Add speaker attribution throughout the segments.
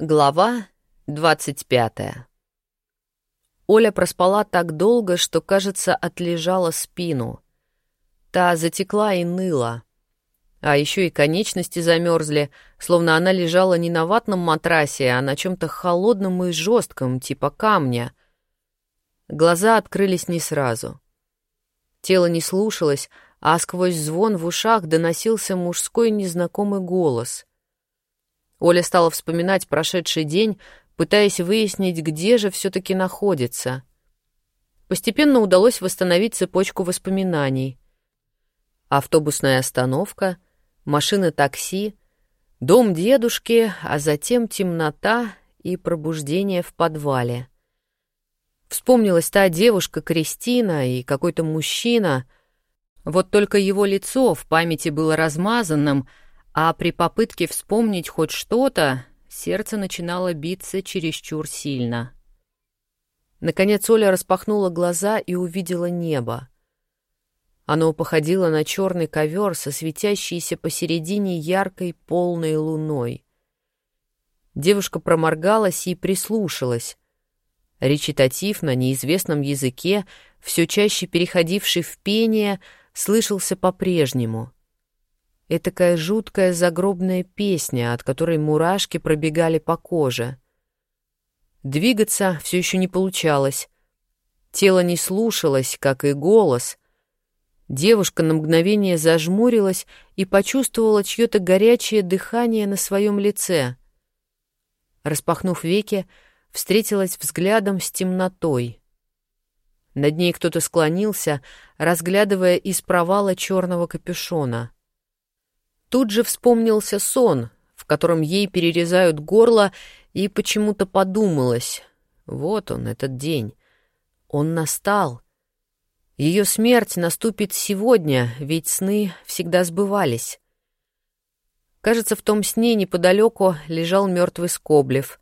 Speaker 1: Глава 25 Оля проспала так долго, что, кажется, отлежала спину. Та затекла и ныла. А еще и конечности замерзли, словно она лежала не на ватном матрасе, а на чем-то холодном и жестком, типа камня. Глаза открылись не сразу. Тело не слушалось, а сквозь звон в ушах доносился мужской незнакомый голос — Оля стала вспоминать прошедший день, пытаясь выяснить, где же все-таки находится. Постепенно удалось восстановить цепочку воспоминаний. Автобусная остановка, машина такси, дом дедушки, а затем темнота и пробуждение в подвале. Вспомнилась та девушка Кристина и какой-то мужчина. Вот только его лицо в памяти было размазанным — а при попытке вспомнить хоть что-то, сердце начинало биться чересчур сильно. Наконец Оля распахнула глаза и увидела небо. Оно походило на черный ковер со светящейся посередине яркой полной луной. Девушка проморгалась и прислушалась. Речитатив на неизвестном языке, все чаще переходивший в пение, слышался по-прежнему. Этакая жуткая загробная песня, от которой мурашки пробегали по коже. Двигаться все еще не получалось. Тело не слушалось, как и голос. Девушка на мгновение зажмурилась и почувствовала чье-то горячее дыхание на своем лице. Распахнув веки, встретилась взглядом с темнотой. Над ней кто-то склонился, разглядывая из провала черного капюшона. Тут же вспомнился сон, в котором ей перерезают горло, и почему-то подумалось. Вот он, этот день. Он настал. Ее смерть наступит сегодня, ведь сны всегда сбывались. Кажется, в том сне неподалеку лежал мертвый Скоблев.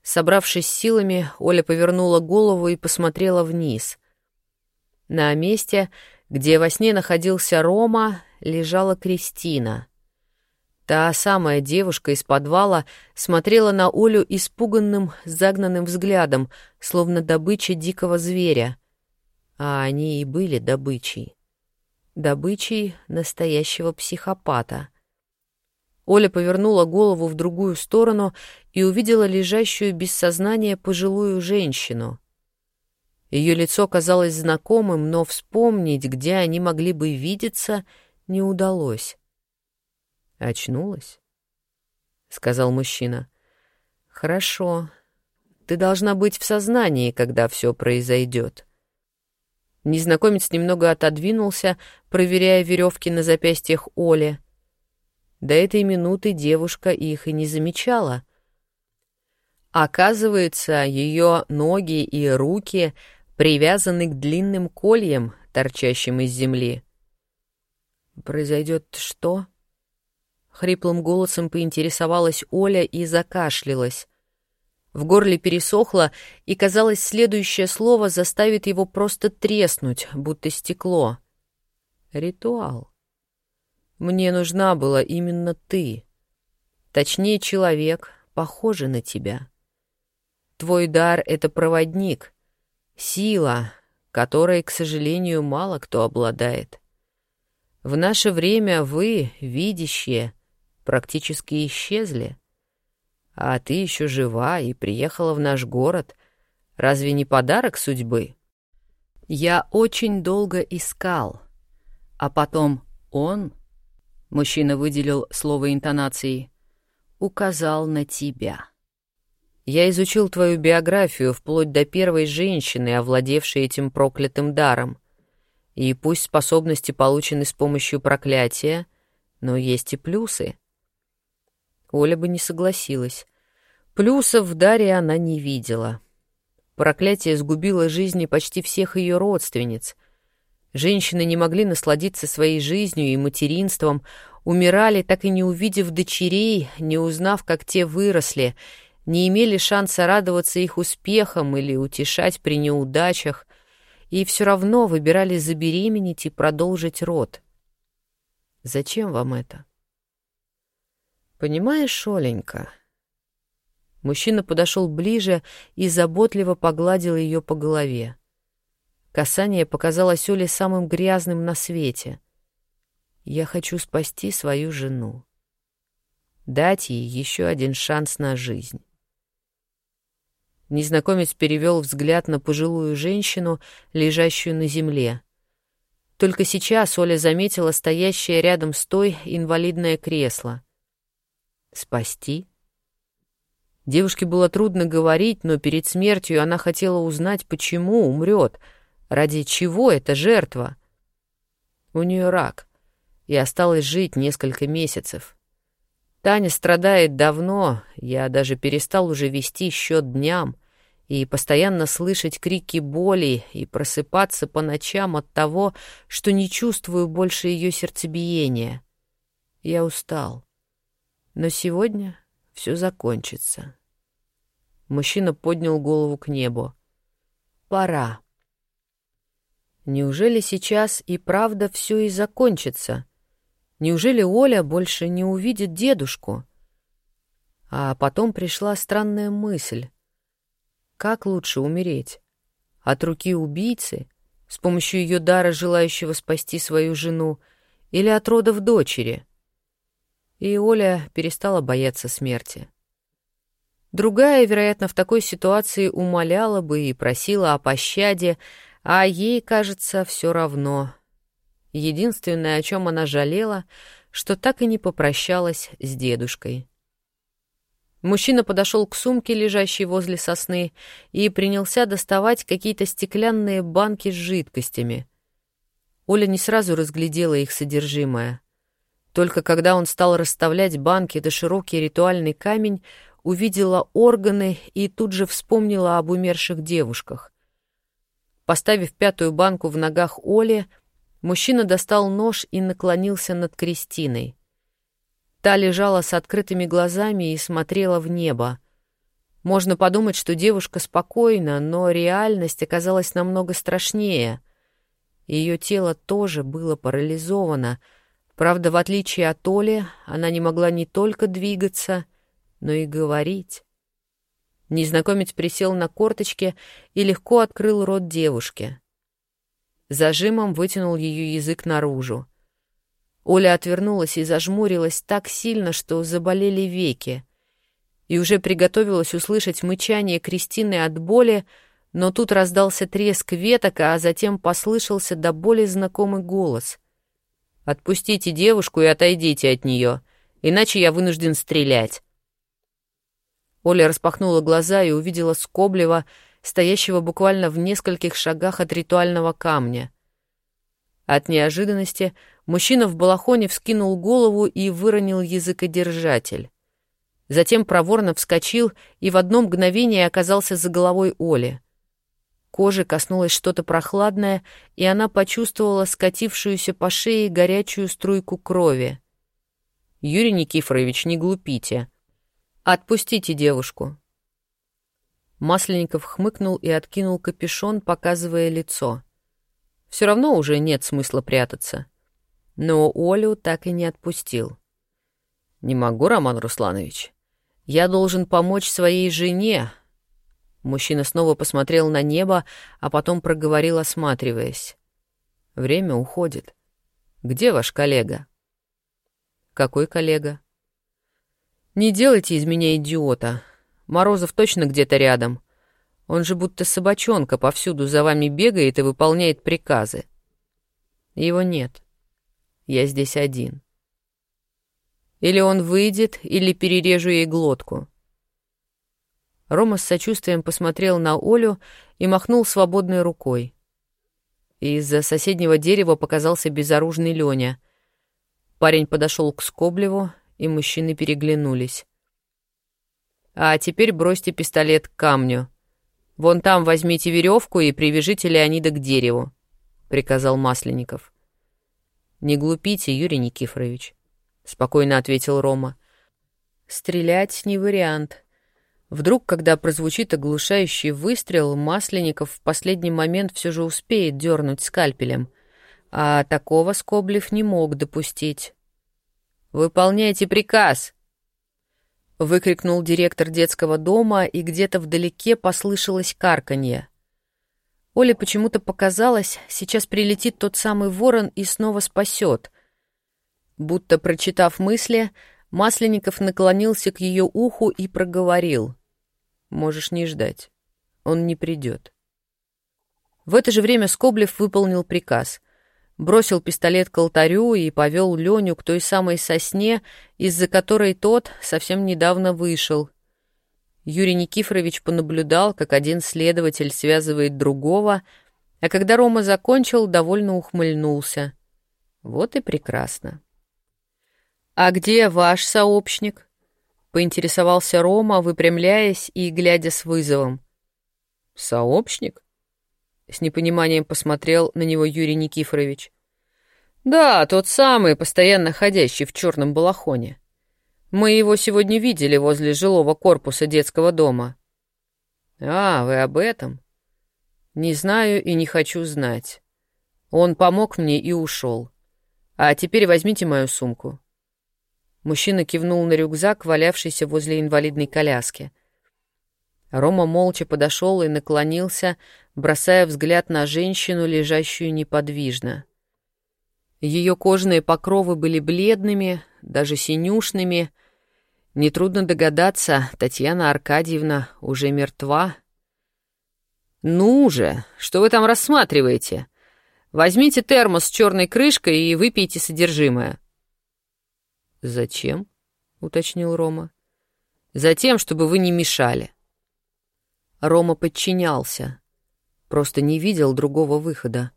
Speaker 1: Собравшись силами, Оля повернула голову и посмотрела вниз. На месте, где во сне находился Рома, лежала Кристина. Та самая девушка из подвала смотрела на Олю испуганным, загнанным взглядом, словно добыча дикого зверя. А они и были добычей. Добычей настоящего психопата. Оля повернула голову в другую сторону и увидела лежащую без сознания пожилую женщину. Ее лицо казалось знакомым, но вспомнить, где они могли бы видеться — не удалось. «Очнулась?» — сказал мужчина. «Хорошо. Ты должна быть в сознании, когда все произойдет». Незнакомец немного отодвинулся, проверяя веревки на запястьях Оли. До этой минуты девушка их и не замечала. Оказывается, ее ноги и руки привязаны к длинным кольям, торчащим из земли. «Произойдет что?» Хриплым голосом поинтересовалась Оля и закашлялась. В горле пересохло, и, казалось, следующее слово заставит его просто треснуть, будто стекло. «Ритуал. Мне нужна была именно ты. Точнее, человек, похожий на тебя. Твой дар — это проводник, сила, которой, к сожалению, мало кто обладает». В наше время вы, видящие, практически исчезли. А ты еще жива и приехала в наш город. Разве не подарок судьбы? Я очень долго искал. А потом он, мужчина выделил слово интонацией, указал на тебя. Я изучил твою биографию вплоть до первой женщины, овладевшей этим проклятым даром — и пусть способности получены с помощью проклятия, но есть и плюсы. Оля бы не согласилась. Плюсов в даре она не видела. Проклятие сгубило жизни почти всех ее родственниц. Женщины не могли насладиться своей жизнью и материнством, умирали, так и не увидев дочерей, не узнав, как те выросли, не имели шанса радоваться их успехам или утешать при неудачах, и все равно выбирали забеременеть и продолжить род. Зачем вам это? Понимаешь, Оленька, Мужчина подошел ближе и заботливо погладил ее по голове. Касание показалось Оле самым грязным на свете. «Я хочу спасти свою жену. Дать ей еще один шанс на жизнь». Незнакомец перевел взгляд на пожилую женщину, лежащую на земле. Только сейчас Оля заметила стоящее рядом с той инвалидное кресло. «Спасти?» Девушке было трудно говорить, но перед смертью она хотела узнать, почему умрет, ради чего эта жертва. У нее рак, и осталось жить несколько месяцев. Таня страдает давно, я даже перестал уже вести счет дням и постоянно слышать крики боли и просыпаться по ночам от того, что не чувствую больше ее сердцебиения. Я устал. Но сегодня все закончится. Мужчина поднял голову к небу. Пора. Неужели сейчас и правда все и закончится? Неужели Оля больше не увидит дедушку? А потом пришла странная мысль. Как лучше умереть? От руки убийцы, с помощью ее дара, желающего спасти свою жену, или от родов дочери? И Оля перестала бояться смерти. Другая, вероятно, в такой ситуации умоляла бы и просила о пощаде, а ей, кажется, все равно. Единственное, о чем она жалела, что так и не попрощалась с дедушкой. Мужчина подошел к сумке, лежащей возле сосны, и принялся доставать какие-то стеклянные банки с жидкостями. Оля не сразу разглядела их содержимое. Только когда он стал расставлять банки да широкий ритуальный камень, увидела органы и тут же вспомнила об умерших девушках. Поставив пятую банку в ногах Оли, мужчина достал нож и наклонился над Кристиной. Та лежала с открытыми глазами и смотрела в небо. Можно подумать, что девушка спокойна, но реальность оказалась намного страшнее. Ее тело тоже было парализовано. Правда, в отличие от Оли, она не могла не только двигаться, но и говорить. Незнакомец присел на корточки и легко открыл рот девушки. Зажимом вытянул ее язык наружу. Оля отвернулась и зажмурилась так сильно, что заболели веки. И уже приготовилась услышать мычание Кристины от боли, но тут раздался треск веток, а затем послышался до боли знакомый голос. «Отпустите девушку и отойдите от нее, иначе я вынужден стрелять». Оля распахнула глаза и увидела Скоблева, стоящего буквально в нескольких шагах от ритуального камня. От неожиданности Мужчина в балахоне вскинул голову и выронил языкодержатель. Затем проворно вскочил и в одно мгновение оказался за головой Оли. Кожи коснулось что-то прохладное, и она почувствовала скатившуюся по шее горячую струйку крови. «Юрий Никифорович, не глупите. Отпустите девушку». Масленников хмыкнул и откинул капюшон, показывая лицо. «Все равно уже нет смысла прятаться» но Олю так и не отпустил. «Не могу, Роман Русланович. Я должен помочь своей жене». Мужчина снова посмотрел на небо, а потом проговорил, осматриваясь. «Время уходит. Где ваш коллега?» «Какой коллега?» «Не делайте из меня идиота. Морозов точно где-то рядом. Он же будто собачонка повсюду за вами бегает и выполняет приказы. Его нет. Я здесь один. Или он выйдет, или перережу ей глотку. Рома с сочувствием посмотрел на Олю и махнул свободной рукой. Из-за соседнего дерева показался безоружный Лёня. Парень подошел к Скоблеву, и мужчины переглянулись. «А теперь бросьте пистолет к камню. Вон там возьмите веревку и привяжите Леонида к дереву», — приказал Масленников. «Не глупите, Юрий Никифорович», — спокойно ответил Рома. «Стрелять не вариант. Вдруг, когда прозвучит оглушающий выстрел, Масленников в последний момент все же успеет дернуть скальпелем. А такого Скоблев не мог допустить. «Выполняйте приказ!» — выкрикнул директор детского дома, и где-то вдалеке послышалось карканье. Оле почему-то показалось, сейчас прилетит тот самый ворон и снова спасет. Будто прочитав мысли, Масленников наклонился к ее уху и проговорил. «Можешь не ждать. Он не придет». В это же время Скоблев выполнил приказ. Бросил пистолет к алтарю и повел Леню к той самой сосне, из-за которой тот совсем недавно вышел. Юрий Никифорович понаблюдал, как один следователь связывает другого, а когда Рома закончил, довольно ухмыльнулся. Вот и прекрасно. «А где ваш сообщник?» — поинтересовался Рома, выпрямляясь и глядя с вызовом. «Сообщник?» С непониманием посмотрел на него Юрий Никифорович. «Да, тот самый, постоянно ходящий в черном балахоне. Мы его сегодня видели возле жилого корпуса детского дома». «А, вы об этом?» «Не знаю и не хочу знать. Он помог мне и ушел. А теперь возьмите мою сумку». Мужчина кивнул на рюкзак, валявшийся возле инвалидной коляски. Рома молча подошел и наклонился, бросая взгляд на женщину, лежащую неподвижно. Ее кожные покровы были бледными, даже синюшными. Нетрудно догадаться, Татьяна Аркадьевна уже мертва. «Ну же, что вы там рассматриваете? Возьмите термос с черной крышкой и выпейте содержимое». «Зачем?» — уточнил Рома. «Затем, чтобы вы не мешали». Рома подчинялся. Просто не видел другого выхода.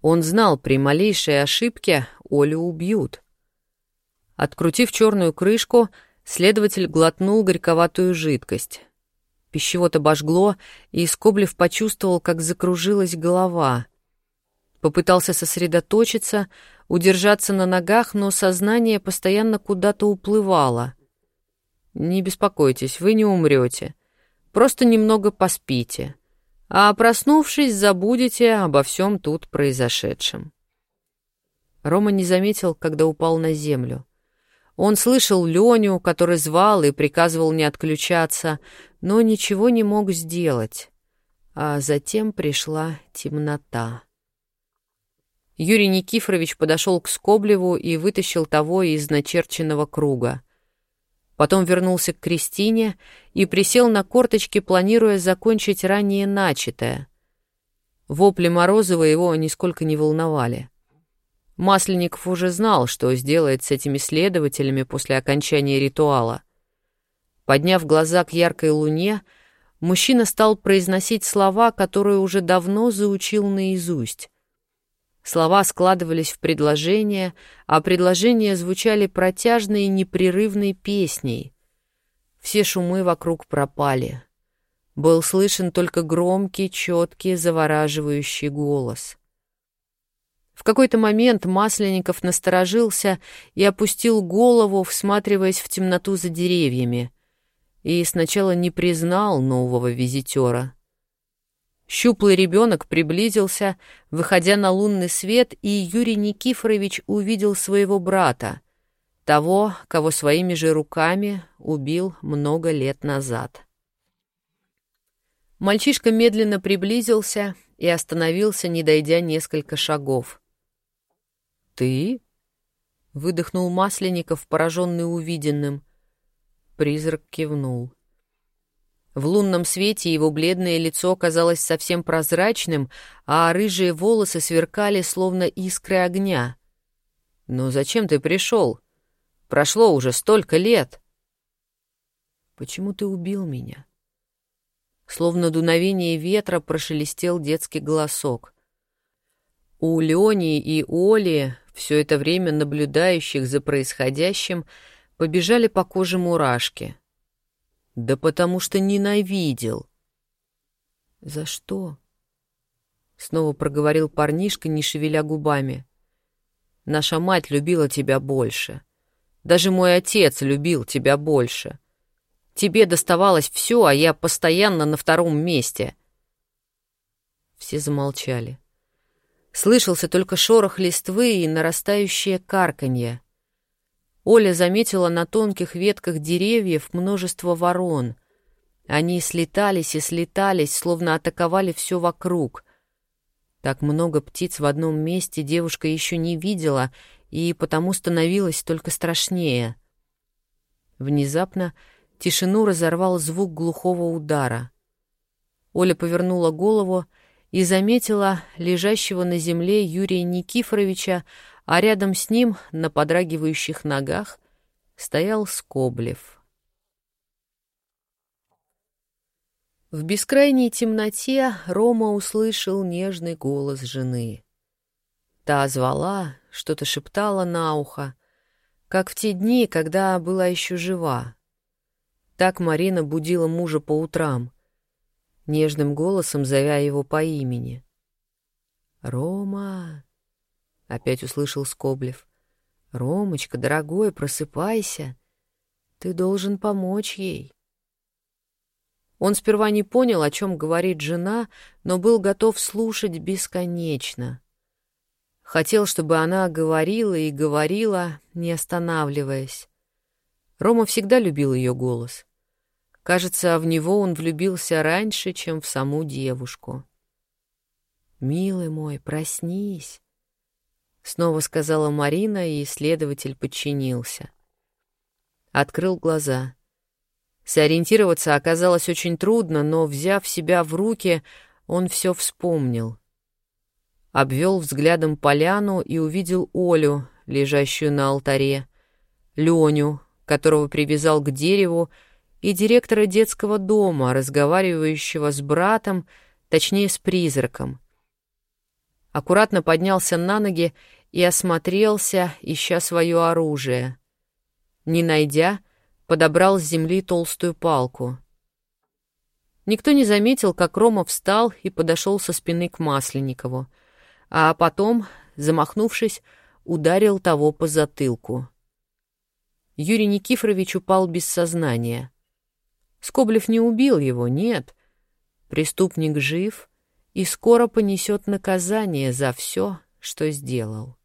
Speaker 1: Он знал, при малейшей ошибке Олю убьют. Открутив черную крышку, следователь глотнул горьковатую жидкость. Пищевод обожгло, и Скоблев почувствовал, как закружилась голова. Попытался сосредоточиться, удержаться на ногах, но сознание постоянно куда-то уплывало. «Не беспокойтесь, вы не умрете. Просто немного поспите. А проснувшись, забудете обо всем тут произошедшем. Рома не заметил, когда упал на землю. Он слышал Леню, который звал и приказывал не отключаться, но ничего не мог сделать. А затем пришла темнота. Юрий Никифорович подошел к Скоблеву и вытащил того из начерченного круга. Потом вернулся к Кристине и присел на корточки, планируя закончить ранее начатое. Вопли Морозова его нисколько не волновали. Масленников уже знал, что сделает с этими следователями после окончания ритуала. Подняв глаза к яркой луне, мужчина стал произносить слова, которые уже давно заучил наизусть. Слова складывались в предложения, а предложения звучали протяжной непрерывной песней. Все шумы вокруг пропали. Был слышен только громкий, четкий, завораживающий голос. В какой-то момент Масленников насторожился и опустил голову, всматриваясь в темноту за деревьями, и сначала не признал нового визитера — Щуплый ребенок приблизился, выходя на лунный свет, и Юрий Никифорович увидел своего брата, того, кого своими же руками убил много лет назад. Мальчишка медленно приблизился и остановился, не дойдя несколько шагов. «Ты?» — выдохнул Масленников, пораженный увиденным. Призрак кивнул. В лунном свете его бледное лицо казалось совсем прозрачным, а рыжие волосы сверкали, словно искры огня. «Ну зачем ты пришел? Прошло уже столько лет!» «Почему ты убил меня?» Словно дуновение ветра прошелестел детский голосок. У Лени и Оли, все это время наблюдающих за происходящим, побежали по коже мурашки — да потому что ненавидел. За что? Снова проговорил парнишка, не шевеля губами. Наша мать любила тебя больше. Даже мой отец любил тебя больше. Тебе доставалось все, а я постоянно на втором месте. Все замолчали. Слышался только шорох листвы и нарастающее карканье. Оля заметила на тонких ветках деревьев множество ворон. Они слетались и слетались, словно атаковали все вокруг. Так много птиц в одном месте девушка еще не видела, и потому становилось только страшнее. Внезапно тишину разорвал звук глухого удара. Оля повернула голову и заметила лежащего на земле Юрия Никифоровича, а рядом с ним, на подрагивающих ногах, стоял Скоблев. В бескрайней темноте Рома услышал нежный голос жены. Та звала, что-то шептала на ухо, как в те дни, когда была еще жива. Так Марина будила мужа по утрам, нежным голосом зовя его по имени. «Рома!» — опять услышал Скоблев. «Ромочка, дорогой, просыпайся. Ты должен помочь ей». Он сперва не понял, о чем говорит жена, но был готов слушать бесконечно. Хотел, чтобы она говорила и говорила, не останавливаясь. Рома всегда любил ее голос. Кажется, в него он влюбился раньше, чем в саму девушку. «Милый мой, проснись», — снова сказала Марина, и следователь подчинился. Открыл глаза. Сориентироваться оказалось очень трудно, но, взяв себя в руки, он все вспомнил. Обвел взглядом поляну и увидел Олю, лежащую на алтаре, Леню, которого привязал к дереву, и директора детского дома, разговаривающего с братом, точнее, с призраком. Аккуратно поднялся на ноги и осмотрелся, ища свое оружие. Не найдя, подобрал с земли толстую палку. Никто не заметил, как Рома встал и подошел со спины к Масленникову, а потом, замахнувшись, ударил того по затылку. Юрий Никифорович упал без сознания. Скоблев не убил его, нет. Преступник жив и скоро понесет наказание за все, что сделал.